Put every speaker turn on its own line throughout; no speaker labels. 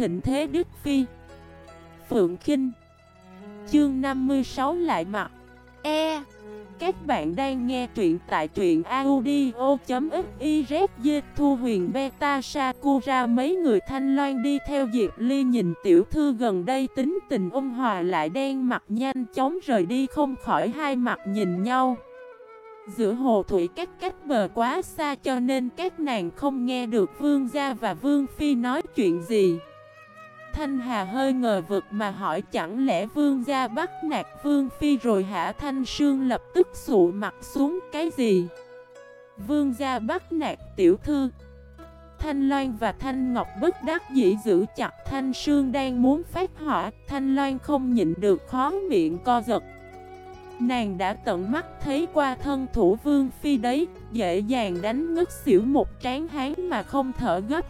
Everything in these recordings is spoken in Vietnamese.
thịnh thế Đức Phi. Phượng Kinh. Chương 56 lại mặt. E. Các bạn đang nghe truyện tại truyện audio.xyz Thu huyền beta Sakura Mấy người thanh loan đi theo Diệp Ly nhìn. Tiểu thư gần đây tính tình ôn hòa lại đen mặt nhanh chóng rời đi không khỏi hai mặt nhìn nhau. Giữa hồ thủy cách cách bờ quá xa cho nên các nàng không nghe được vương gia và vương phi nói chuyện gì. Thanh Hà hơi ngờ vực mà hỏi chẳng lẽ vương gia bắt nạt vương phi rồi hả? Thanh Sương lập tức sụ mặt xuống, cái gì? Vương gia bắt nạt tiểu thư. Thanh Loan và Thanh Ngọc bất đắc dĩ giữ chặt. Thanh Sương đang muốn phát hỏa, Thanh Loan không nhịn được khó miệng co giật. Nàng đã tận mắt thấy qua thân thủ vương phi đấy, Dễ dàng đánh ngất xỉu một tráng hán mà không thở gấp.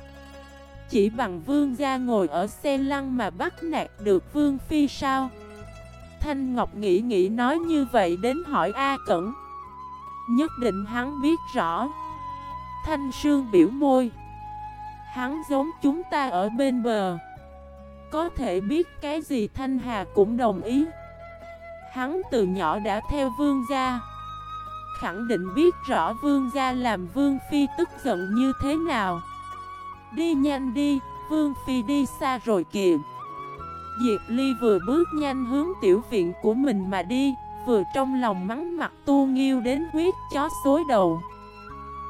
Chỉ bằng vương gia ngồi ở xe lăn mà bắt nạt được vương phi sao? Thanh Ngọc nghĩ nghĩ nói như vậy đến hỏi A Cẩn. Nhất định hắn biết rõ. Thanh Sương biểu môi. Hắn giống chúng ta ở bên bờ. Có thể biết cái gì Thanh Hà cũng đồng ý. Hắn từ nhỏ đã theo vương gia. Khẳng định biết rõ vương gia làm vương phi tức giận như thế nào. Đi nhanh đi, vương phi đi xa rồi kìa. Diệp Ly vừa bước nhanh hướng tiểu viện của mình mà đi Vừa trong lòng mắng mặt tu nghiêu đến huyết chó xối đầu.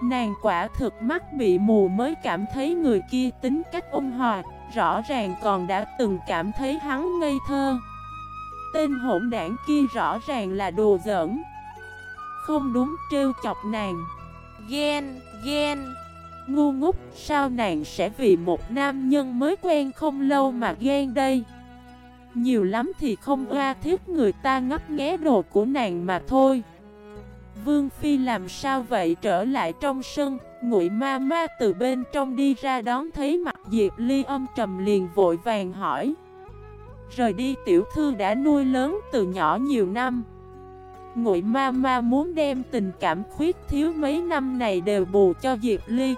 Nàng quả thực mắt bị mù mới cảm thấy người kia tính cách ôn hòa Rõ ràng còn đã từng cảm thấy hắn ngây thơ. Tên hỗn đảng kia rõ ràng là đồ giỡn. Không đúng trêu chọc nàng. Ghen, ghen. Ngu ngốc, sao nàng sẽ vì một nam nhân mới quen không lâu mà ghen đây? Nhiều lắm thì không oa thiết người ta ngấp nghé đồ của nàng mà thôi. Vương Phi làm sao vậy? Trở lại trong sân Ngụy ma ma từ bên trong đi ra đón thấy mặt Diệp Ly âm trầm liền vội vàng hỏi. Rời đi tiểu thư đã nuôi lớn từ nhỏ nhiều năm. Ngụy ma ma muốn đem tình cảm khuyết thiếu mấy năm này đều bù cho Diệp Ly.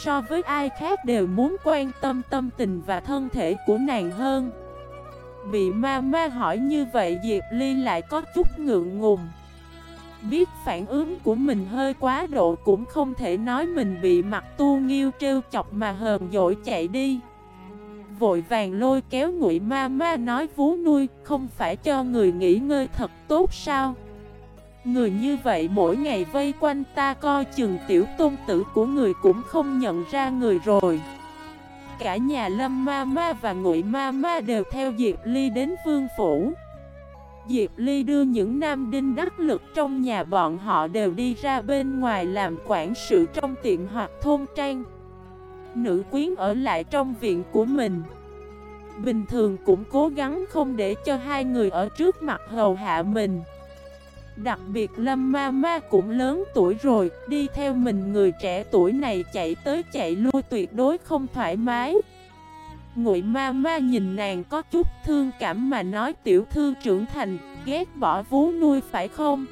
So với ai khác đều muốn quan tâm tâm tình và thân thể của nàng hơn. Bị ma ma hỏi như vậy, Diệp Ly lại có chút ngượng ngùng. Biết phản ứng của mình hơi quá độ cũng không thể nói mình bị mặt tu nghiêu trêu chọc mà hờn dỗi chạy đi. Vội vàng lôi kéo ngụy ma ma nói vú nuôi, Không phải cho người nghỉ ngơi thật tốt sao? Người như vậy mỗi ngày vây quanh ta coi chừng tiểu tôn tử của người cũng không nhận ra người rồi. Cả nhà lâm ma ma và ngụy ma ma đều theo Diệp Ly đến vương phủ. Diệp Ly đưa những nam đinh đắc lực trong nhà bọn họ đều đi ra bên ngoài làm quản sự trong tiệm hoặc thôn trang. Nữ quyến ở lại trong viện của mình. Bình thường cũng cố gắng không để cho hai người ở trước mặt hầu hạ mình. Đặc biệt Lâm Ma Ma cũng lớn tuổi rồi, Đi theo mình người trẻ tuổi này chạy tới chạy lui tuyệt đối không thoải mái. Ngụy Ma Ma nhìn nàng có chút thương cảm mà nói, tiểu thư trưởng thành, Ghét bỏ vú nuôi phải không?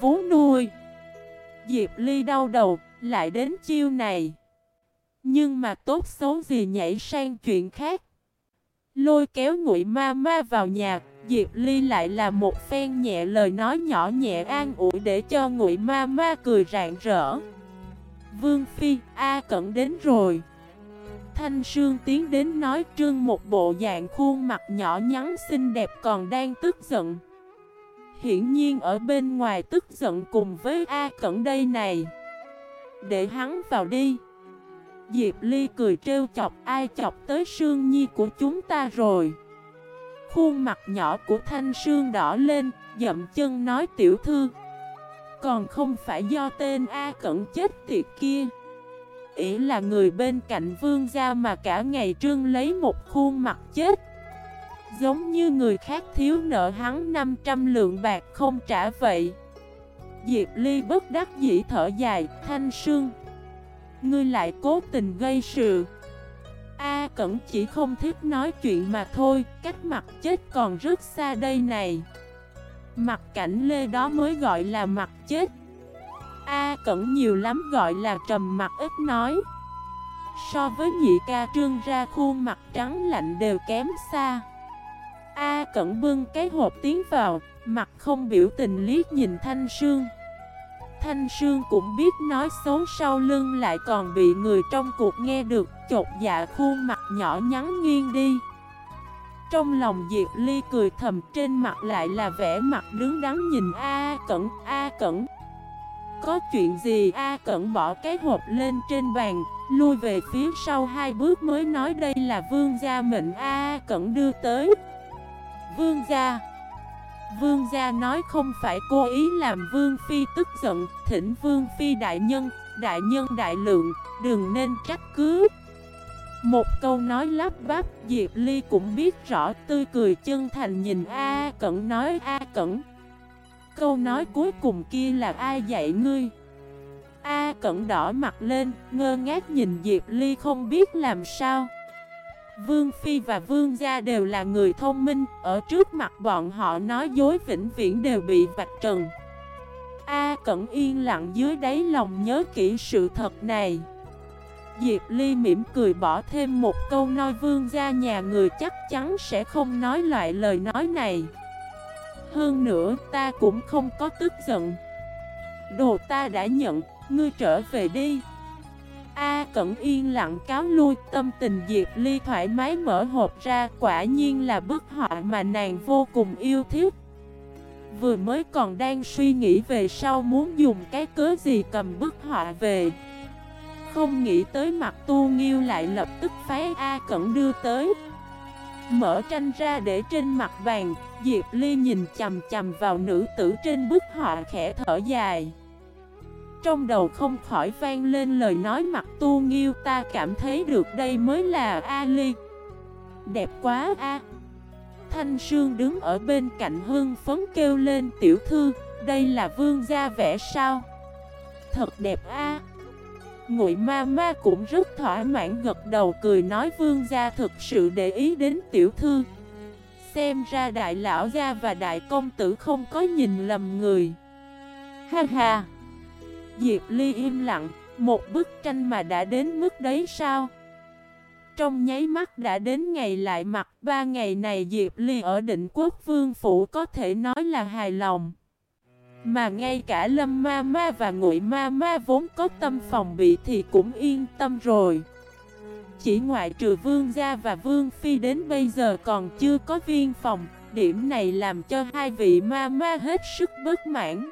Vú nuôi? Diệp Ly đau đầu, lại đến chiêu này. Nhưng mà tốt xấu gì nhảy sang chuyện khác? Lôi kéo ngụy ma ma vào nhà Diệp Ly lại là một phen nhẹ lời nói nhỏ nhẹ an ủi để cho ngụy ma ma cười rạng rỡ. Vương Phi, A Cẩn đến rồi. Thanh Sương tiến đến nói trương một bộ dạng khuôn mặt nhỏ nhắn xinh đẹp còn đang tức giận. Hiển nhiên ở bên ngoài tức giận cùng với A Cẩn đây này. Để hắn vào đi. Diệp Ly cười trêu chọc ai chọc tới Sương Nhi của chúng ta rồi? Khuôn mặt nhỏ của Thanh Sương đỏ lên, dậm chân nói tiểu thư. Còn không phải do tên A Cẩn chết tiệt kia. Ý là người bên cạnh vương gia mà cả ngày trương lấy một khuôn mặt chết. Giống như người khác thiếu nợ hắn 500 lượng bạc không trả vậy. Diệp Ly bất đắc dĩ thở dài, thanh sương. Ngươi lại cố tình gây sự. A Cẩn chỉ không thích nói chuyện mà thôi, Cách mặt chết còn rất xa đây này. Mặt cảnh lê đó mới gọi là mặt chết. A Cẩn nhiều lắm gọi là trầm mặt ít nói. So với nhị ca trương ra khuôn mặt trắng lạnh đều kém xa. A Cẩn bưng cái hộp tiến vào, Mặt không biểu tình liếc nhìn Thanh Sương. Thanh Sương cũng biết nói xấu sau lưng lại còn bị người trong cuộc nghe được, Chột dạ khuôn mặt nhỏ nhắn nghiêng đi. Trong lòng Diệp Ly cười thầm, trên mặt lại là vẻ mặt đứng đắn nhìn A Cẩn A Cẩn. Có chuyện gì? A Cẩn bỏ cái hộp lên trên bàn, Lui về phía sau hai bước mới nói đây là vương gia mệnh A Cẩn đưa tới. Vương gia Vương gia nói không phải cố ý làm Vương Phi tức giận Thỉnh Vương Phi đại nhân, đại nhân đại lượng, đừng nên trách cứ. Một câu nói lắp bắp Diệp Ly cũng biết rõ tươi cười chân thành nhìn A Cẩn nói A Cẩn Câu nói cuối cùng kia là ai dạy ngươi? A Cẩn đỏ mặt lên, ngơ ngác nhìn Diệp Ly không biết làm sao. Vương Phi và Vương Gia đều là người thông minh, ở trước mặt bọn họ nói dối vĩnh viễn đều bị vạch trần. A Cẩn yên lặng dưới đáy lòng nhớ kỹ sự thật này. Diệp Ly mỉm cười bỏ thêm một câu nói Vương Gia nhà người chắc chắn sẽ không nói loại lời nói này. Hơn nữa ta cũng không có tức giận. Đồ ta đã nhận, ngươi trở về đi. A Cẩn yên lặng cáo lui tâm tình Diệp Ly thoải mái mở hộp ra quả nhiên là bức họa mà nàng vô cùng yêu thích. Vừa mới còn đang suy nghĩ về sau muốn dùng cái cớ gì cầm bức họa về. Không nghĩ tới mặt tu nghiêu lại lập tức phái A Cẩn đưa tới. Mở tranh ra để trên mặt bàn, Diệp Ly nhìn chầm chầm vào nữ tử trên bức họa khẽ thở dài. Trong đầu không khỏi vang lên lời nói mặt tu nghiêu, ta cảm thấy được đây mới là Ali. Đẹp quá a. Thanh Sương đứng ở bên cạnh hương phấn kêu lên, tiểu thư, Đây là vương gia vẽ sao? Thật đẹp a. Ngụy ma ma cũng rất thỏa mãn gật đầu cười nói, vương gia thực sự để ý đến tiểu thư. Xem ra đại lão gia và đại công tử không có nhìn lầm người. Ha ha. Diệp Ly im lặng, một bức tranh mà đã đến mức đấy sao? Trong nháy mắt đã đến ngày lại mặt ba ngày này Diệp Ly ở định quốc vương phủ có thể nói là hài lòng. Mà ngay cả Lâm Ma Ma và Ngụy Ma Ma vốn có tâm phòng bị thì cũng yên tâm rồi. Chỉ ngoại trừ Vương Gia và Vương Phi đến bây giờ còn chưa có viên phòng, điểm này làm cho hai vị Ma Ma hết sức bất mãn.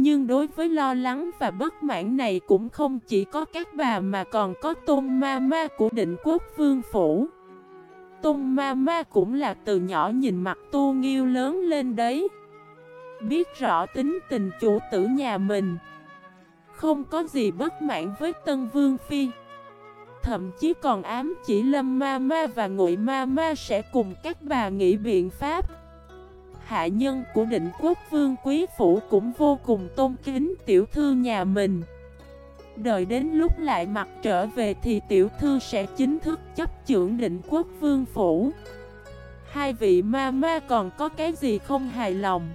Nhưng đối với lo lắng và bất mãn này cũng không chỉ có các bà mà còn có tôn ma ma của định quốc vương phủ. Tôn ma ma cũng là từ nhỏ nhìn mặt tu nghiêu lớn lên đấy. Biết rõ tính tình chủ tử nhà mình. Không có gì bất mãn với tân vương phi. Thậm chí còn ám chỉ lâm ma ma và ngụy ma ma sẽ cùng các bà nghĩ biện pháp hạ nhân của định quốc vương quý phủ cũng vô cùng tôn kính tiểu thư nhà mình. Đợi đến lúc lại mặt trở về thì tiểu thư sẽ chính thức chấp trưởng định quốc vương phủ. Hai vị ma ma còn có cái gì không hài lòng?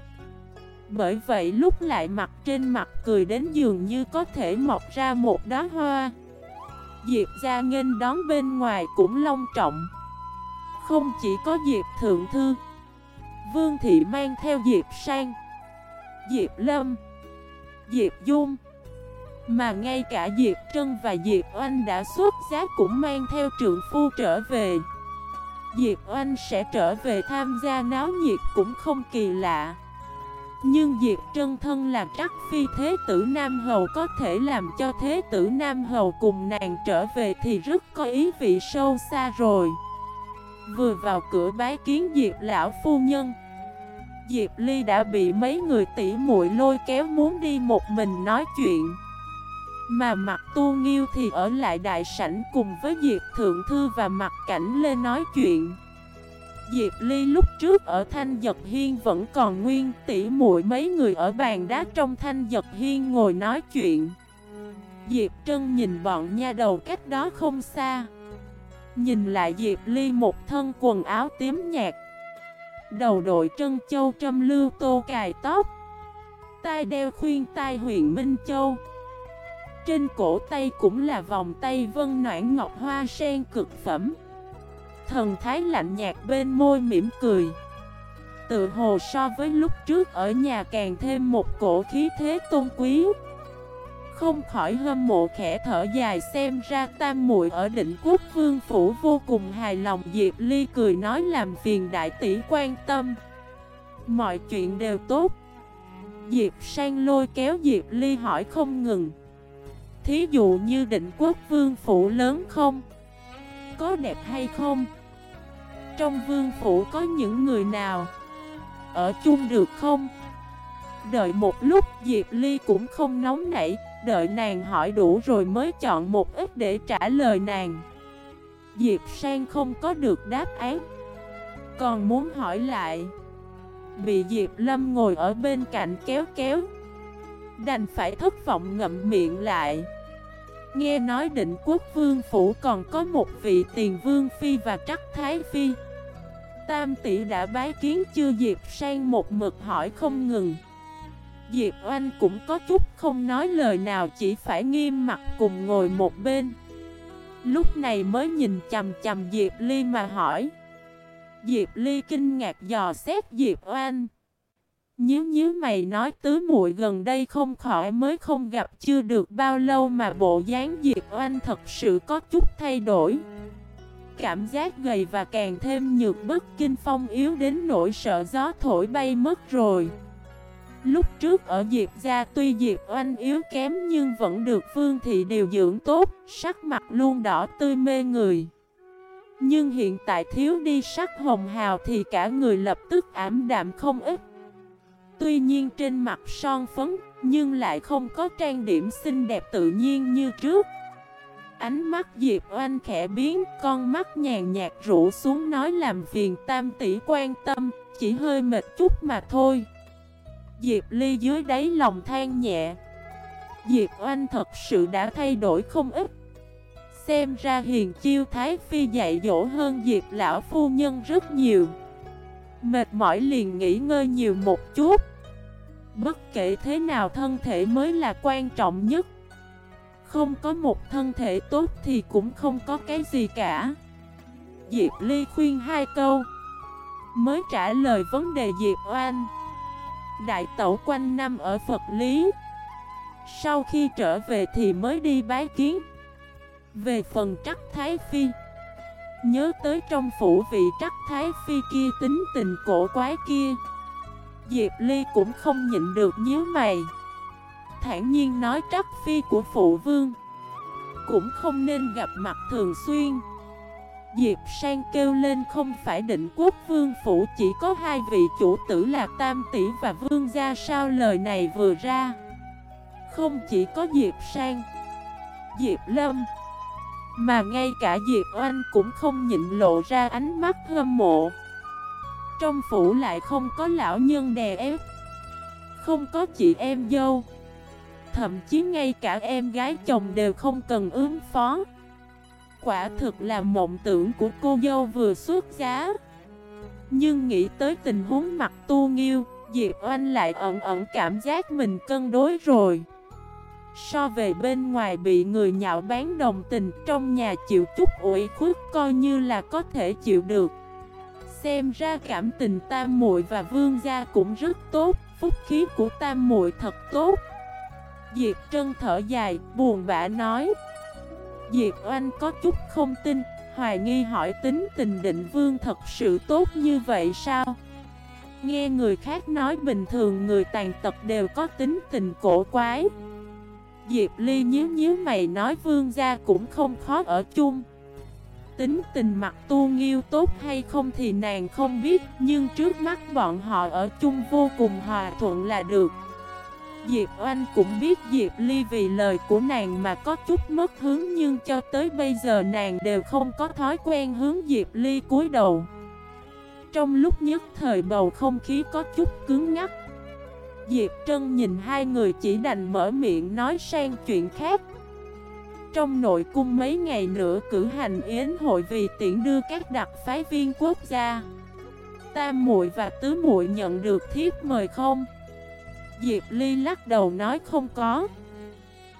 Bởi vậy lúc lại mặt trên mặt cười đến dường như có thể mọc ra một đóa hoa. Diệp ra nghênh đón bên ngoài cũng long trọng. Không chỉ có Diệp Thượng Thư Vương Thị mang theo Diệp Sang, Diệp Lâm, Diệp Dung. Mà ngay cả Diệp Trân và Diệp Oanh đã xuất giá cũng mang theo trượng phu trở về. Diệp Oanh sẽ trở về tham gia náo nhiệt cũng không kỳ lạ. Nhưng Diệp Trân thân là trắc phi thế tử Nam Hầu có thể làm cho thế tử Nam Hầu cùng nàng trở về thì rất có ý vị sâu xa rồi. Vừa vào cửa bái kiến Diệp lão phu nhân. Diệp Ly đã bị mấy người tỉ muội lôi kéo muốn đi một mình nói chuyện. Mà mặt tu nghiêu thì ở lại đại sảnh cùng với Diệp Thượng Thư và mặt cảnh lên nói chuyện. Diệp Ly lúc trước ở Thanh Giật Hiên vẫn còn nguyên tỉ muội mấy người ở bàn đá trong Thanh Giật Hiên ngồi nói chuyện. Diệp Trân nhìn bọn nha đầu cách đó không xa. Nhìn lại Diệp Ly một thân quần áo tím nhạt. Đầu đội trân châu trâm lưu tô cài tóc. Tai đeo khuyên tai huyện Minh Châu. Trên cổ tay cũng là vòng tay vân noãn ngọc hoa sen cực phẩm. Thần thái lạnh nhạt bên môi mỉm cười. Tự hồ so với lúc trước ở nhà càng thêm một cổ khí thế tôn quý. Không khỏi hâm mộ khẽ thở dài xem ra tam muội ở định quốc vương phủ vô cùng hài lòng, Diệp Ly cười nói làm phiền đại tỷ quan tâm Mọi chuyện đều tốt Diệp sang lôi kéo Diệp Ly hỏi không ngừng Thí dụ như định quốc vương phủ lớn không? Có đẹp hay không? Trong vương phủ có những người nào? Ở chung được không? Đợi một lúc Diệp Ly cũng không nóng nảy Đợi nàng hỏi đủ rồi mới chọn một ít để trả lời nàng. Diệp Sang không có được đáp án, Còn muốn hỏi lại. Bị Diệp Lâm ngồi ở bên cạnh kéo kéo, Đành phải thất vọng ngậm miệng lại. Nghe nói định quốc vương phủ còn có một vị tiền vương phi và trắc thái phi. Tam tỷ đã bái kiến chưa Diệp sang một mực hỏi không ngừng. Diệp Oanh cũng có chút không nói lời nào, chỉ phải nghiêm mặt cùng ngồi một bên. Lúc này mới nhìn chầm chầm Diệp Ly mà hỏi. Diệp Ly kinh ngạc dò xét Diệp Oanh. Nhớ nhớ mày nói, tứ muội gần đây không khỏi mới không gặp, chưa được bao lâu mà bộ dáng Diệp Oanh thật sự có chút thay đổi. Cảm giác gầy và càng thêm nhược bất kinh phong yếu đến nỗi sợ gió thổi bay mất rồi. Lúc trước ở Diệp gia tuy Diệp Oanh yếu kém nhưng vẫn được Phương Thị điều dưỡng tốt Sắc mặt luôn đỏ tươi mê người. Nhưng hiện tại thiếu đi sắc hồng hào thì cả người lập tức ảm đạm không ít. Tuy nhiên trên mặt son phấn nhưng lại không có trang điểm xinh đẹp tự nhiên như trước. Ánh mắt Diệp Oanh khẽ biến, con mắt nhàn nhạt rủ xuống nói làm phiền tam tỷ quan tâm, chỉ hơi mệt chút mà thôi. Diệp Ly dưới đáy lòng than nhẹ. Diệp Oanh thật sự đã thay đổi không ít. Xem ra hiền chiêu Thái Phi dạy dỗ hơn Diệp Lão Phu Nhân rất nhiều. Mệt mỏi liền nghỉ ngơi nhiều một chút. Bất kể thế nào thân thể mới là quan trọng nhất. Không có một thân thể tốt thì cũng không có cái gì cả Diệp Ly khuyên hai câu Mới trả lời vấn đề Diệp Oanh Đại tẩu quanh năm ở Phật Lý. Sau khi trở về thì mới đi bái kiến. Về phần trắc Thái Phi, Nhớ tới trong phủ vị trắc Thái Phi kia tính tình cổ quái kia, Diệp Ly cũng không nhịn được nhíu mày. Thản nhiên nói trắc phi của phụ vương Cũng không nên gặp mặt thường xuyên. Diệp Sang kêu lên, không phải định quốc vương phủ, chỉ có hai vị chủ tử là Tam Tỷ và Vương Gia sao? Lời này vừa ra. Không chỉ có Diệp Sang, Diệp Lâm, Mà ngay cả Diệp Oanh cũng không nhịn lộ ra ánh mắt hâm mộ. Trong phủ lại không có lão nhân đè ép, Không có chị em dâu. Thậm chí ngay cả em gái chồng đều không cần ứng phó. Quả thực là mộng tưởng của cô dâu vừa xuất giá. Nhưng nghĩ tới tình huống mặt tu nghiêu Diệp Oanh lại ẩn ẩn cảm giác mình cân đối rồi. So về bên ngoài bị người nhạo bán đồng tình Trong nhà chịu chút ủi khuất coi như là có thể chịu được. Xem ra cảm tình tam muội và vương gia cũng rất tốt Phúc khí của tam muội thật tốt. Diệp Trân thở dài, buồn bã nói. Diệp Oanh có chút không tin, hoài nghi hỏi tính tình định vương thật sự tốt như vậy sao? Nghe người khác nói bình thường người tàn tật đều có tính tình cổ quái. Diệp Ly nhíu nhíu mày nói vương gia cũng không khó ở chung. Tính tình mặt tu nghiêu tốt hay không thì nàng không biết Nhưng trước mắt bọn họ ở chung vô cùng hòa thuận là được. Diệp Oanh cũng biết Diệp Ly vì lời của nàng mà có chút mất hướng Nhưng cho tới bây giờ nàng đều không có thói quen hướng Diệp Ly cúi đầu Trong lúc nhất thời bầu không khí có chút cứng ngắc. Diệp Trân nhìn hai người chỉ đành mở miệng nói sang chuyện khác Trong nội cung mấy ngày nữa cử hành yến hội vì tiện đưa các đặc phái viên quốc gia, Tam muội và tứ muội nhận được thiếp mời không? Diệp Ly lắc đầu nói không có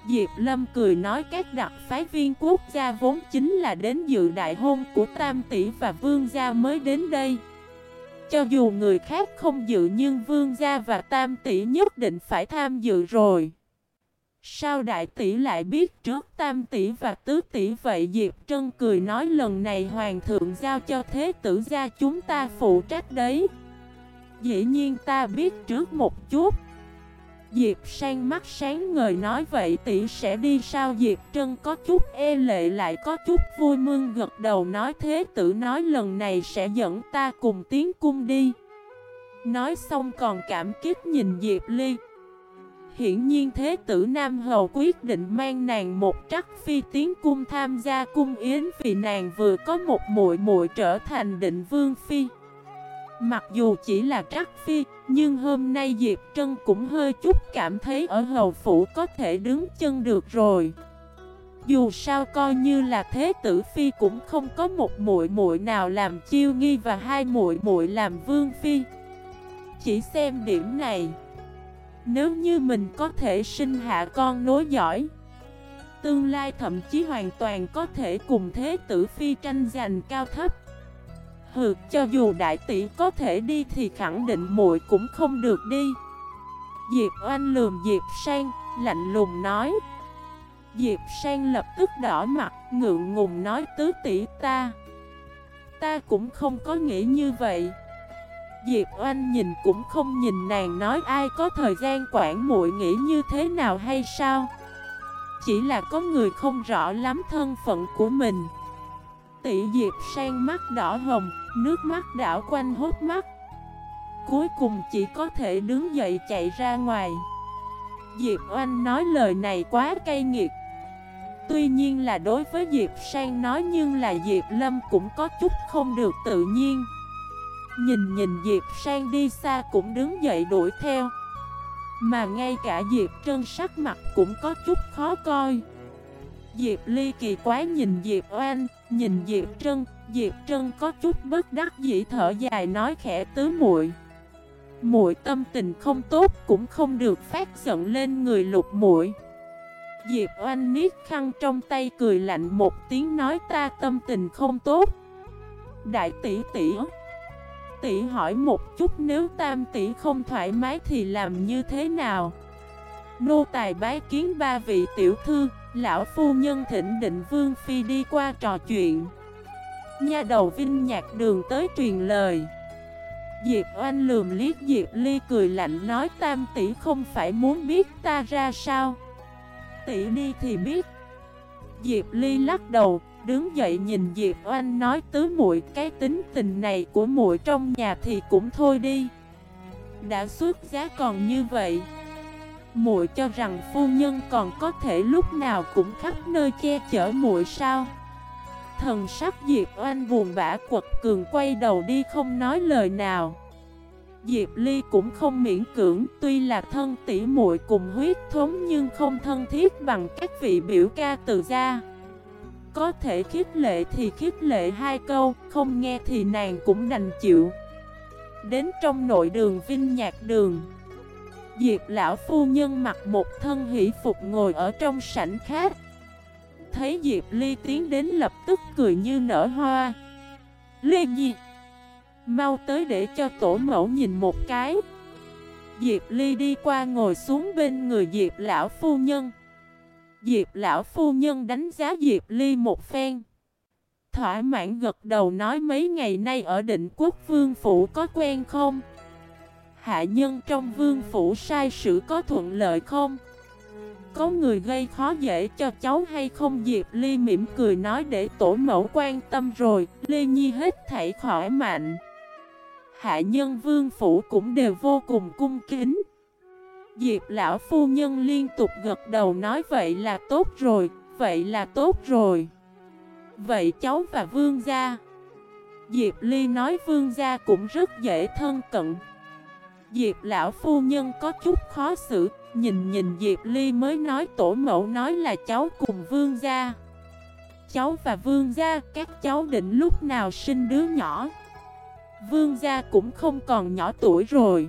Diệp Lâm cười nói các đặc phái viên quốc gia vốn chính là đến dự đại hôn của Tam Tỷ và Vương gia mới đến đây. Cho dù người khác không dự nhưng Vương gia và Tam Tỷ nhất định phải tham dự rồi. Sao đại tỷ lại biết trước tam tỷ và tứ tỷ vậy Diệp Trân cười nói lần này hoàng thượng giao cho thế tử gia chúng ta phụ trách đấy Dĩ nhiên ta biết trước một chút Diệp sang mắt sáng ngời nói vậy tỷ sẽ đi sao? Diệp Trân có chút e lệ lại có chút vui mừng gật đầu nói thế tử nói lần này sẽ dẫn ta cùng tiến cung đi. Nói xong còn cảm kích nhìn Diệp Ly. Hiển nhiên thế tử Nam Hầu quyết định mang nàng một trắc phi tiến cung tham gia cung yến vì nàng vừa có một muội muội trở thành định vương phi. Mặc dù chỉ là trắc phi, nhưng hôm nay Diệp Trân cũng hơi chút cảm thấy ở hầu phủ có thể đứng chân được rồi. Dù sao coi như là thế tử phi cũng không có một muội muội nào làm chiêu nghi và hai muội muội làm vương phi. Chỉ xem điểm này. Nếu như mình có thể sinh hạ con nối giỏi Tương lai thậm chí hoàn toàn có thể cùng thế tử phi tranh giành cao thấp Hừ, cho dù đại tỷ có thể đi thì khẳng định muội cũng không được đi. Diệp oanh lườm Diệp sang, lạnh lùng nói. Diệp sang lập tức đỏ mặt, ngượng ngùng nói tứ tỷ ta Ta cũng không có nghĩ như vậy. Diệp Oanh nhìn cũng không nhìn nàng nói ai có thời gian quản muội nghĩ như thế nào hay sao? Chỉ là có người không rõ lắm thân phận của mình. Tỷ Diệp sang mắt đỏ hồng, nước mắt đảo quanh hốt mắt. Cuối cùng chỉ có thể đứng dậy chạy ra ngoài. Diệp Oanh nói lời này quá cay nghiệt. Tuy nhiên là đối với Diệp Sang nói nhưng là Diệp Lâm cũng có chút không được tự nhiên. Nhìn nhìn Diệp Sang đi xa cũng đứng dậy đuổi theo. Mà ngay cả Diệp Trân sắc mặt cũng có chút khó coi. Diệp Ly kỳ quái nhìn Diệp Oan, nhìn Diệp Trân. Diệp Trân có chút bất đắc dĩ thở dài nói khẽ tứ muội. Muội tâm tình không tốt cũng không được phát giận lên người lục muội. Diệp Oanh niết khăn trong tay cười lạnh một tiếng nói ta tâm tình không tốt. Đại tỷ tỷ tỷ hỏi một chút nếu tam tỷ không thoải mái thì làm như thế nào? Nô tài bái kiến ba vị tiểu thư, lão phu nhân thỉnh định vương phi đi qua trò chuyện. Nha đầu vinh nhạc đường tới truyền lời. Diệp oanh lườm liếc Diệp ly cười lạnh nói tam tỷ không phải muốn biết ta ra sao. Tỷ đi thì biết. Diệp ly lắc đầu, Đứng dậy nhìn Diệp Oanh nói tứ muội cái tính tình này của muội trong nhà thì cũng thôi đi. Đã xuất giá còn như vậy. Muội cho rằng phu nhân còn có thể lúc nào cũng khắp nơi che chở muội sao? Thần sắc Diệp Oanh buồn bã quật cường quay đầu đi không nói lời nào. Diệp Ly cũng không miễn cưỡng, tuy là thân tỷ muội cùng huyết thống nhưng không thân thiết bằng các vị biểu ca từ gia. Có thể khích lệ thì khích lệ hai câu, không nghe thì nàng cũng đành chịu. Đến trong nội đường vinh nhạc đường Diệp lão phu nhân mặc một thân hỷ phục ngồi ở trong sảnh khác Thấy Diệp Ly tiến đến lập tức cười như nở hoa Lê Nhi, Mau tới để cho tổ mẫu nhìn một cái Diệp Ly đi qua ngồi xuống bên người Diệp lão phu nhân Diệp lão phu nhân đánh giá Diệp Ly một phen. Thỏa mãn gật đầu nói mấy ngày nay ở định quốc vương phủ có quen không? Hạ nhân trong vương phủ sai sự có thuận lợi không? Có người gây khó dễ cho cháu hay không Diệp Ly mỉm cười nói để tổ mẫu quan tâm rồi Ly Nhi hết thảy khỏi mạnh Hạ nhân vương phủ cũng đều vô cùng cung kính Diệp lão phu nhân liên tục gật đầu nói vậy là tốt rồi, vậy là tốt rồi. Vậy cháu và vương gia. Diệp Ly nói vương gia cũng rất dễ thân cận. Diệp lão phu nhân có chút khó xử, nhìn nhìn Diệp Ly mới nói tổ mẫu nói là cháu cùng vương gia. Cháu và vương gia, các cháu định lúc nào sinh đứa nhỏ. Vương gia cũng không còn nhỏ tuổi rồi.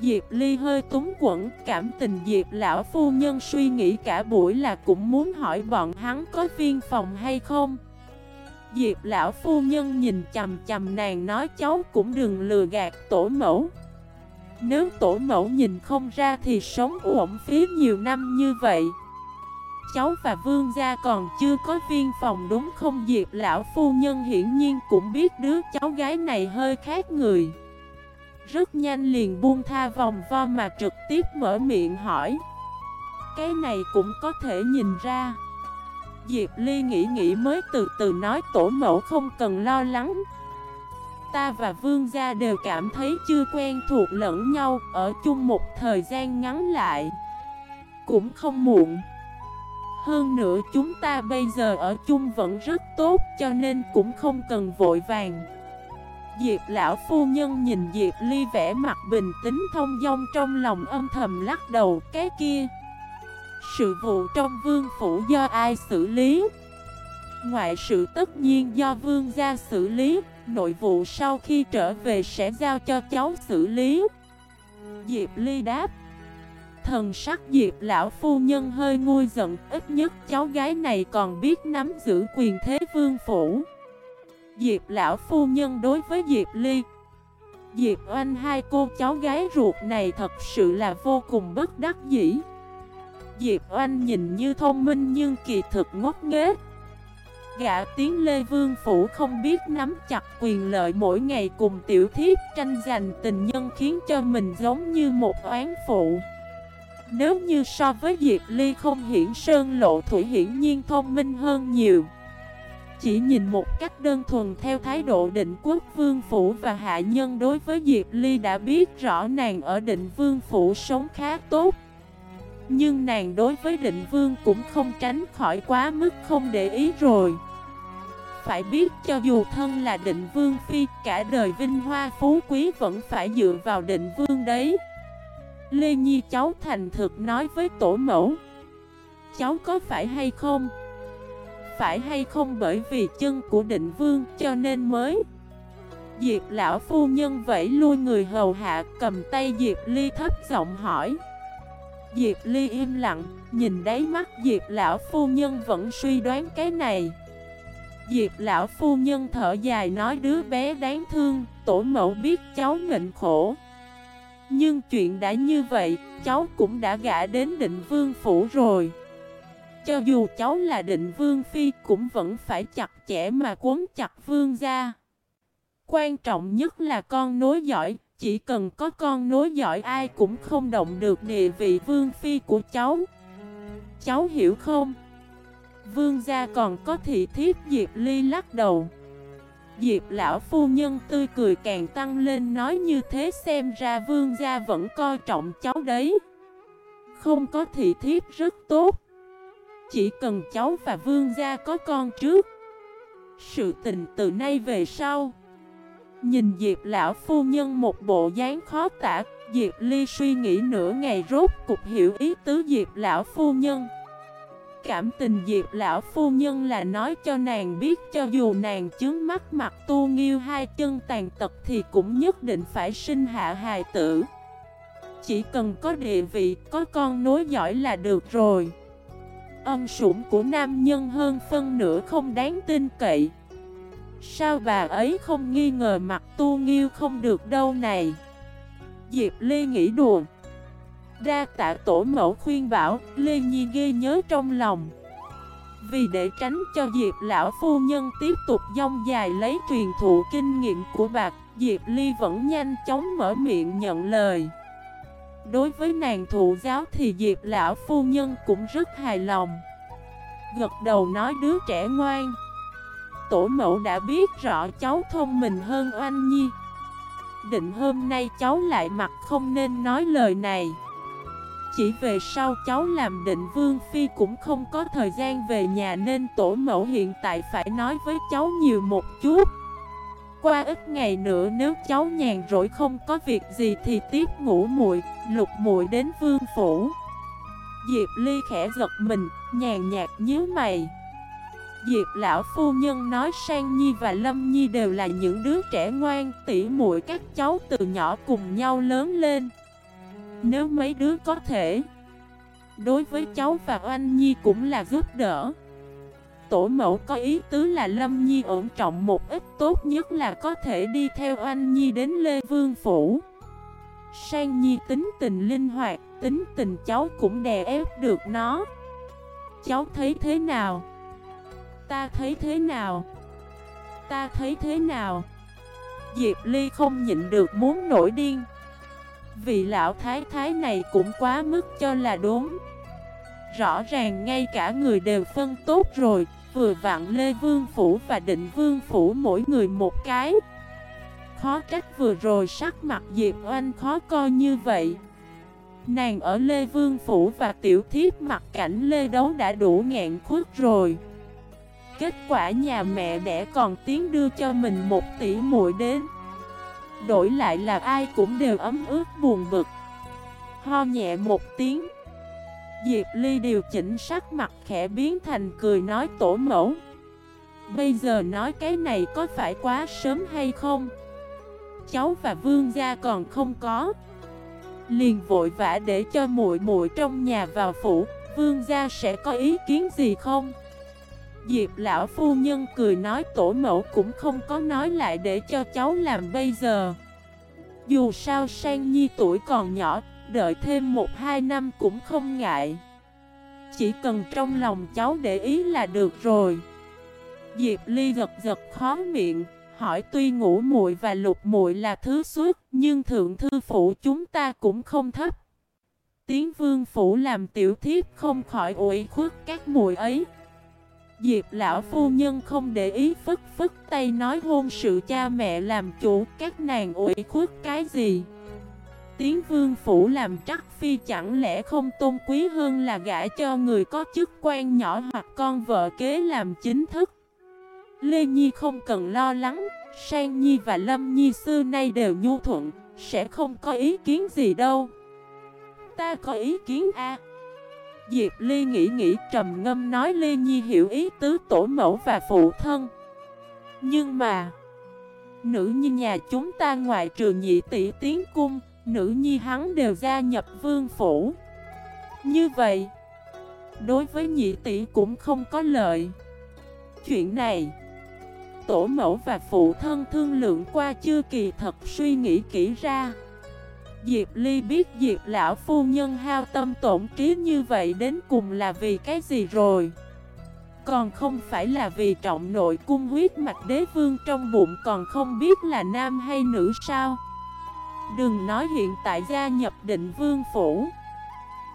Diệp Ly hơi túng quẩn, cảm tình Diệp lão phu nhân suy nghĩ cả buổi là cũng muốn hỏi bọn hắn có viên phòng hay không. Diệp lão phu nhân nhìn chầm chầm nàng nói cháu cũng đừng lừa gạt tổ mẫu. Nếu tổ mẫu nhìn không ra thì sống uổng phí nhiều năm như vậy. Cháu và vương gia còn chưa có viên phòng đúng không Diệp lão phu nhân hiển nhiên cũng biết đứa cháu gái này hơi khác người. Rất nhanh liền buông tha vòng vo mà trực tiếp mở miệng hỏi Cái này cũng có thể nhìn ra Diệp Ly nghĩ nghĩ mới từ từ nói tổ mẫu không cần lo lắng Ta và vương gia đều cảm thấy chưa quen thuộc lẫn nhau Ở chung một thời gian ngắn lại. Cũng không muộn. Hơn nữa chúng ta bây giờ ở chung vẫn rất tốt Cho nên cũng không cần vội vàng. Diệp lão phu nhân nhìn Diệp Ly vẽ mặt bình tĩnh thông dong trong lòng âm thầm lắc đầu, cái kia, Sự vụ trong vương phủ do ai xử lý? Ngoại sự tất nhiên do vương gia xử lý. Nội vụ sau khi trở về sẽ giao cho cháu xử lý. Diệp Ly đáp. Thần sắc Diệp lão phu nhân hơi nguôi giận, Ít nhất cháu gái này còn biết nắm giữ quyền thế vương phủ. Diệp lão phu nhân đối với Diệp Ly. Diệp Oanh hai cô cháu gái ruột này thật sự là vô cùng bất đắc dĩ. Diệp Oanh nhìn như thông minh nhưng kỳ thực ngốc nghếch. Gã tiếng Lê Vương Phủ không biết nắm chặt quyền lợi mỗi ngày cùng tiểu thiếp tranh giành tình nhân khiến cho mình giống như một oán phụ. Nếu như so với Diệp Ly không hiển sơn lộ thủy hiển nhiên thông minh hơn nhiều. Chỉ nhìn một cách đơn thuần theo thái độ định quốc vương phủ và hạ nhân đối với Diệp Ly đã biết rõ nàng ở định vương phủ sống khá tốt. Nhưng nàng đối với định vương cũng không tránh khỏi quá mức không để ý rồi. Phải biết cho dù thân là định vương phi cả đời vinh hoa phú quý vẫn phải dựa vào định vương đấy. Lê Nhi cháu thành thực nói với tổ mẫu Cháu có phải hay không? phải hay không bởi vì chân của định vương cho nên mới? Diệp lão phu nhân vẫy lui người hầu hạ cầm tay Diệp Ly thấp giọng hỏi. Diệp Ly im lặng, nhìn đáy mắt Diệp lão phu nhân vẫn suy đoán cái này. Diệp lão phu nhân thở dài nói đứa bé đáng thương, tổ mẫu biết cháu nghịnh khổ Nhưng chuyện đã như vậy, cháu cũng đã gã đến định vương phủ rồi cho dù cháu là định vương phi cũng vẫn phải chặt chẽ mà cuốn chặt vương gia. Quan trọng nhất là con nối giỏi, chỉ cần có con nối giỏi ai cũng không động được địa vị vương phi của cháu. Cháu hiểu không? Vương gia còn có thị thiếp Diệp Ly lắc đầu. Diệp lão phu nhân tươi cười càng tăng lên nói như thế xem ra vương gia vẫn coi trọng cháu đấy. Không có thị thiếp rất tốt. Chỉ cần cháu và vương gia có con trước Sự tình từ nay về sau Nhìn Diệp lão phu nhân một bộ dáng khó tả, Diệp Ly suy nghĩ nửa ngày rốt cục hiểu ý tứ Diệp lão phu nhân Cảm tình Diệp lão phu nhân là nói cho nàng biết cho dù nàng chứng mắt mặt tu nghiêu hai chân tàn tật thì cũng nhất định phải sinh hạ hài tử. Chỉ cần có địa vị, có con nối giỏi là được rồi. Âm sủng của nam nhân hơn phân nửa không đáng tin cậy. Sao bà ấy không nghi ngờ mặt tu nghiêu không được đâu này? Diệp ly nghĩ đùa. Đa tạ tổ mẫu khuyên bảo, Lê Nhi ghê nhớ trong lòng. Vì để tránh cho Diệp lão phu nhân tiếp tục dông dài lấy truyền thụ kinh nghiệm của bạc Diệp Ly vẫn nhanh chóng mở miệng nhận lời. Đối với nàng thụ giáo thì Diệp lão phu nhân cũng rất hài lòng. Gật đầu nói đứa trẻ ngoan. Tổ mẫu đã biết rõ cháu thông minh hơn oanh nhi. Định hôm nay cháu lại mặt không nên nói lời này. Chỉ về sau cháu làm định vương phi cũng không có thời gian về nhà Nên tổ mẫu hiện tại phải nói với cháu nhiều một chút qua ít ngày nữa nếu cháu nhàn rỗi không có việc gì thì tiếp ngủ muội, lục muội đến vương phủ. Diệp Ly khẽ giật mình, nhàn nhạt nhíu mày. Diệp lão phu nhân nói Sang Nhi và Lâm Nhi đều là những đứa trẻ ngoan, tỉ muội các cháu từ nhỏ cùng nhau lớn lên. Nếu mấy đứa có thể Đối với cháu và Oanh Nhi cũng là giúp đỡ Tổ mẫu có ý tứ là Lâm Nhi ổn trọng một ít tốt nhất là có thể đi theo Oanh Nhi đến Lê Vương Phủ Sang Nhi tính tình linh hoạt, tính tình cháu cũng đè ép được nó Cháu thấy thế nào? Ta thấy thế nào? Ta thấy thế nào? Diệp Ly không nhịn được muốn nổi điên Vị lão thái thái này cũng quá mức cho là đúng. Rõ ràng ngay cả người đều phân tốt rồi, Vừa vặn Lê Vương Phủ và Định Vương Phủ mỗi người một cái. Khó trách vừa rồi sắc mặt Diệp Oanh khó coi như vậy. Nàng ở Lê Vương Phủ và Tiểu Thiếp mặt cảnh Lê Đấu đã đủ ngạn khuất rồi. Kết quả nhà mẹ đẻ còn tiến đưa cho mình một tỷ muội đến. Đổi lại là ai cũng đều ấm ướt buồn bực. Ho nhẹ một tiếng. Diệp Ly điều chỉnh sắc mặt khẽ biến thành cười nói tổ mẫu. Bây giờ nói cái này có phải quá sớm hay không? Cháu và vương gia còn không có. Liền vội vã để cho muội muội trong nhà vào phủ. Vương gia sẽ có ý kiến gì không? Diệp lão phu nhân cười nói tổ mẫu cũng không có nói lại để cho cháu làm bây giờ. Dù sao sang nhi tuổi còn nhỏ, Đợi thêm một hai năm cũng không ngại. Chỉ cần trong lòng cháu để ý là được rồi. Diệp Ly gật gật khó miệng, Hỏi tuy ngủ muội và lục muội là thứ suốt, Nhưng thượng thư phủ chúng ta cũng không thấp. Tiến vương phủ làm tiểu thiếp không khỏi ủi khuất các muội ấy. Diệp lão phu nhân không để ý, phức phức tay nói hôn sự cha mẹ làm chủ, các nàng ủi khuất cái gì? Tiếng vương phủ làm trắc phi chẳng lẽ không tôn quý hơn là gả cho người có chức quan nhỏ hoặc con vợ kế làm chính thức? Lê Nhi không cần lo lắng, Sang Nhi và Lâm Nhi xưa nay đều nhu thuận, Sẽ không có ý kiến gì đâu. Ta có ý kiến A. Diệp Ly nghĩ nghĩ trầm ngâm nói Lê Nhi hiểu ý tứ tổ mẫu và phụ thân. Nhưng mà, Nữ nhi nhà chúng ta ngoại trừ nhị tỷ tiến cung, Nữ nhi hắn đều gia nhập vương phủ. Như vậy, Đối với nhị tỷ cũng không có lợi. Chuyện này, Tổ mẫu và phụ thân thương lượng qua chưa kỳ thật suy nghĩ kỹ ra. Diệp Ly biết Diệp lão phu nhân hao tâm tổn trí như vậy đến cùng là vì cái gì rồi? Còn không phải là vì trọng nội cung huyết mạch đế vương trong bụng còn không biết là nam hay nữ sao? Đừng nói hiện tại gia nhập định vương phủ.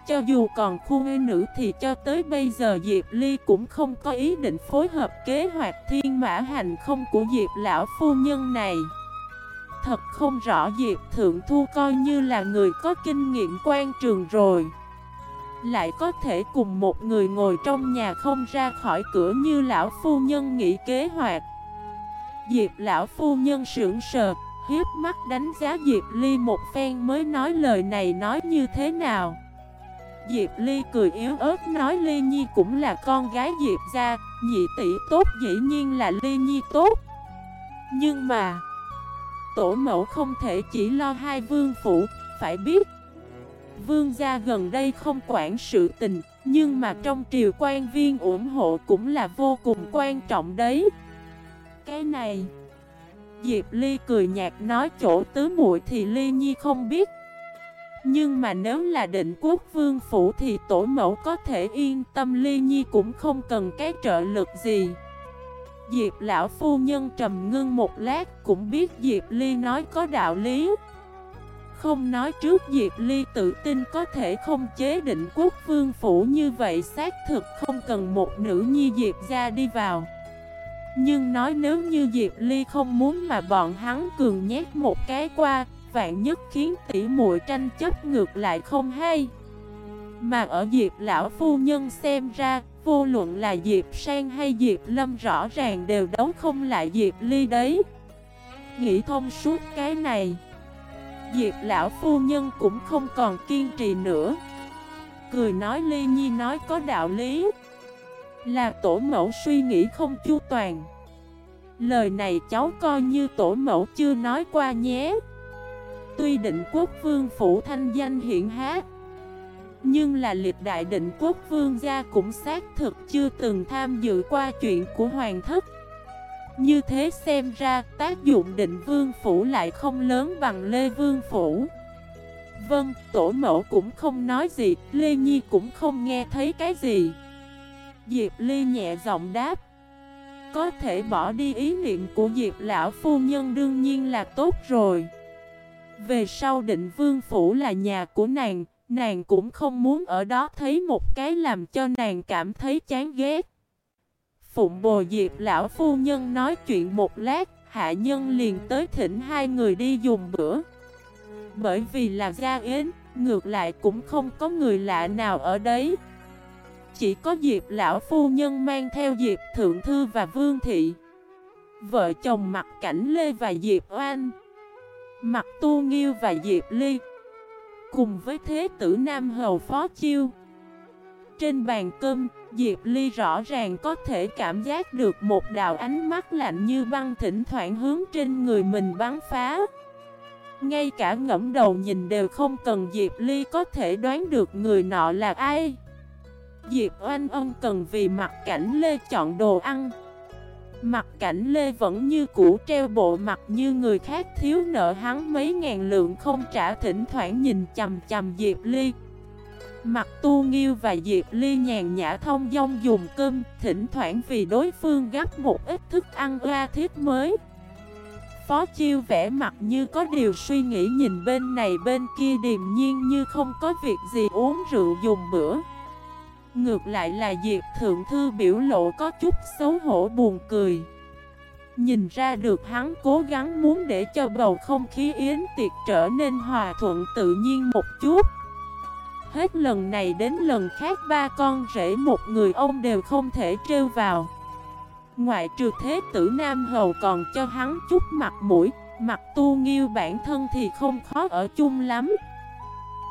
Cho dù còn khu nữ thì cho tới bây giờ Diệp Ly cũng không có ý định phối hợp kế hoạch thiên mã hành không của Diệp lão phu nhân này. Thật không rõ Diệp Thượng Thu coi như là người có kinh nghiệm quan trường rồi. Lại có thể cùng một người ngồi trong nhà không ra khỏi cửa như lão phu nhân nghĩ kế hoạch. Diệp lão phu nhân sững sờ, Hiếp mắt đánh giá Diệp Ly một phen mới nói lời này nói như thế nào. Diệp Ly cười yếu ớt nói Ly Nhi cũng là con gái Diệp gia, Nhị tỷ tốt dĩ nhiên là Ly Nhi tốt. Nhưng mà Tổ mẫu không thể chỉ lo hai vương phủ, Phải biết. Vương gia gần đây không quản sự tình, Nhưng mà trong triều quan viên ủng hộ cũng là vô cùng quan trọng đấy. Cái này, Diệp Ly cười nhạt nói chỗ tứ muội thì Ly Nhi không biết. Nhưng mà nếu là định quốc vương phủ thì tổ mẫu có thể yên tâm, Ly Nhi cũng không cần cái trợ lực gì. Diệp lão phu nhân trầm ngưng một lát cũng biết Diệp Ly nói có đạo lý. Không nói trước Diệp Ly tự tin có thể không chế định quốc vương phủ như vậy, xác thực không cần một nữ nhi Diệp ra đi vào. Nhưng nói nếu như Diệp Ly không muốn mà bọn hắn cường nhét một cái qua, Vạn nhất khiến tỉ muội tranh chấp ngược lại không hay. Mà ở Diệp lão phu nhân xem ra Vô luận là Diệp Sang hay Diệp Lâm rõ ràng đều đấu không lại Diệp Ly đấy. Nghĩ thông suốt cái này, Diệp lão phu nhân cũng không còn kiên trì nữa. Cười nói Ly Nhi nói có đạo lý. Là tổ mẫu suy nghĩ không chu toàn. Lời này cháu coi như tổ mẫu chưa nói qua nhé. Tuy định quốc vương phủ thanh danh hiện hát nhưng là liệt đại định quốc vương gia cũng xác thực chưa từng tham dự qua chuyện của hoàng thất. Như thế xem ra tác dụng định vương phủ lại không lớn bằng Lê Vương phủ. Vâng, tổ mẫu cũng không nói gì, Lê Nhi cũng không nghe thấy cái gì. Diệp Ly nhẹ giọng đáp Có thể bỏ đi ý niệm của Diệp lão phu nhân đương nhiên là tốt rồi. Về sau định vương phủ là nhà của nàng Nàng cũng không muốn ở đó thấy một cái làm cho nàng cảm thấy chán ghét. Phụng bồ Diệp lão phu nhân nói chuyện một lát, Hạ nhân liền tới thỉnh hai người đi dùng bữa. Bởi vì là gia yến, Ngược lại cũng không có người lạ nào ở đấy. Chỉ có Diệp lão phu nhân mang theo Diệp Thượng Thư và Vương Thị. Vợ chồng Mặt Cảnh Lê và Diệp Oan Mặt Tu Nghiêu và Diệp Ly. Cùng với Thế tử Nam Hầu Phó Chiêu. Trên bàn cơm, Diệp Ly rõ ràng có thể cảm giác được một đạo ánh mắt lạnh như băng thỉnh thoảng hướng trên người mình bắn phá. Ngay cả ngẫm đầu nhìn đều không cần Diệp Ly có thể đoán được người nọ là ai. Diệp Oanh ân cần vì mặt cảnh Lê chọn đồ ăn. Mặt cảnh Lê vẫn như cũ treo bộ mặt như người khác, thiếu nợ hắn mấy ngàn lượng không trả, thỉnh thoảng nhìn chầm chầm Diệp Ly. Mặt tu nghiêu và Diệp Ly nhàn nhã thông dong dùng cơm, Thỉnh thoảng vì đối phương gấp một ít thức ăn oa thiết mới. Phó chiêu vẽ mặt như có điều suy nghĩ, nhìn bên này bên kia điềm nhiên như không có việc gì uống rượu dùng bữa. Ngược lại là Diệp Thượng Thư biểu lộ có chút xấu hổ buồn cười. Nhìn ra được hắn cố gắng muốn để cho bầu không khí yến tiệc trở nên hòa thuận tự nhiên một chút. Hết lần này đến lần khác ba con rể một người ông đều không thể trêu vào. Ngoại trừ thế tử Nam Hầu còn cho hắn chút mặt mũi, Mặt tu nghiêu bản thân thì không khó ở chung lắm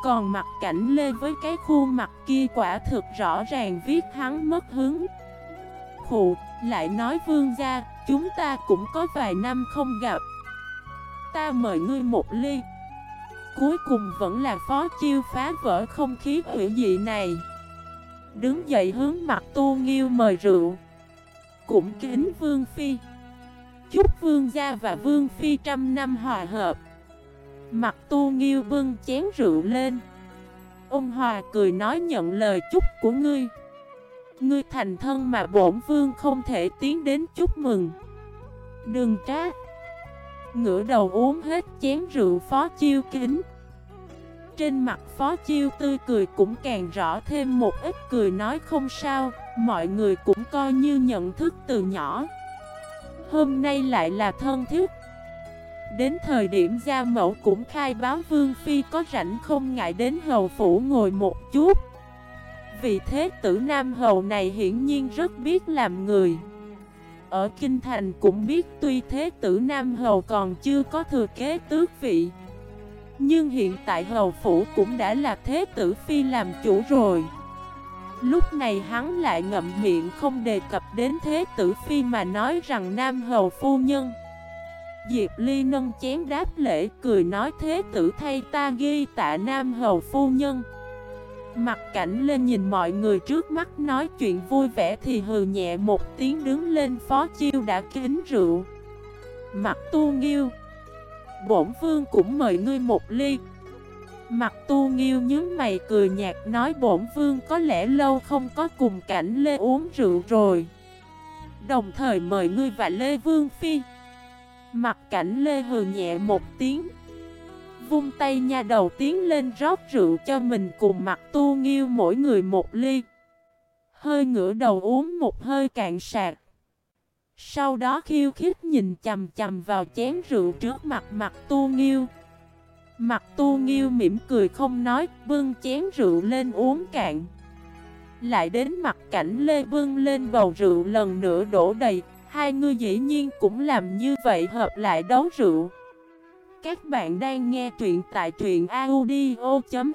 còn mặt cảnh lê với cái khuôn mặt kia quả thực rõ ràng viết hắn mất hứng. Khụ, lại nói vương gia, chúng ta cũng có vài năm không gặp. Ta mời ngươi một ly. Cuối cùng vẫn là phó chiêu phá vỡ không khí hữu dị này. Đứng dậy hướng mặt tu nghiêu mời rượu. Cũng kính vương phi. Chúc vương gia và vương phi trăm năm hòa hợp. Mặt tu nghiêu bưng chén rượu lên. Ông Hòa cười nói nhận lời chúc của ngươi. Ngươi thành thân mà bổn vương không thể tiến đến chúc mừng. Đừng trá. Ngửa đầu uống hết chén rượu phó chiêu kính. Trên mặt phó chiêu tươi cười cũng càng rõ thêm một ít cười nói không sao, Mọi người cũng coi như nhận thức từ nhỏ. Hôm nay lại là thân thiết. Đến thời điểm gia mẫu cũng khai báo Vương Phi có rảnh không ngại đến hầu phủ ngồi một chút. Vì thế tử Nam Hầu này hiển nhiên rất biết làm người. Ở Kinh Thành cũng biết tuy thế tử Nam Hầu còn chưa có thừa kế tước vị. Nhưng hiện tại hầu phủ cũng đã là thế tử Phi làm chủ rồi. Lúc này hắn lại ngậm miệng không đề cập đến thế tử Phi mà nói rằng Nam Hầu Phu Nhân Diệp Ly nâng chén đáp lễ, cười nói, thế tử thay ta ghi tạ nam hầu phu nhân. Mặt cảnh lên nhìn mọi người trước mắt, nói chuyện vui vẻ thì hừ nhẹ một tiếng đứng lên, phó chiêu đã kính rượu. Mặt tu nghiêu, Bổn vương cũng mời ngươi một ly. Mặt tu nghiêu nhớ mày cười nhạt, nói, bổn vương có lẽ lâu không có cùng cảnh lê uống rượu rồi. Đồng thời mời ngươi và Lê Vương Phi. Mặt cảnh lê hừ nhẹ một tiếng. Vung tay nha đầu tiến lên rót rượu cho mình cùng mặt tu nghiêu mỗi người một ly. Hơi ngửa đầu uống một hơi cạn sạc. Sau đó khiêu khích nhìn chầm chầm vào chén rượu trước mặt mặt tu nghiêu. Mặt tu nghiêu mỉm cười không nói, Bưng chén rượu lên uống cạn. Lại đến mặt cảnh lê bưng lên bầu rượu lần nữa đổ đầy Hai người dĩ nhiên cũng làm như vậy, hợp lại đấu rượu. Các bạn đang nghe truyện tại truyện audio.fif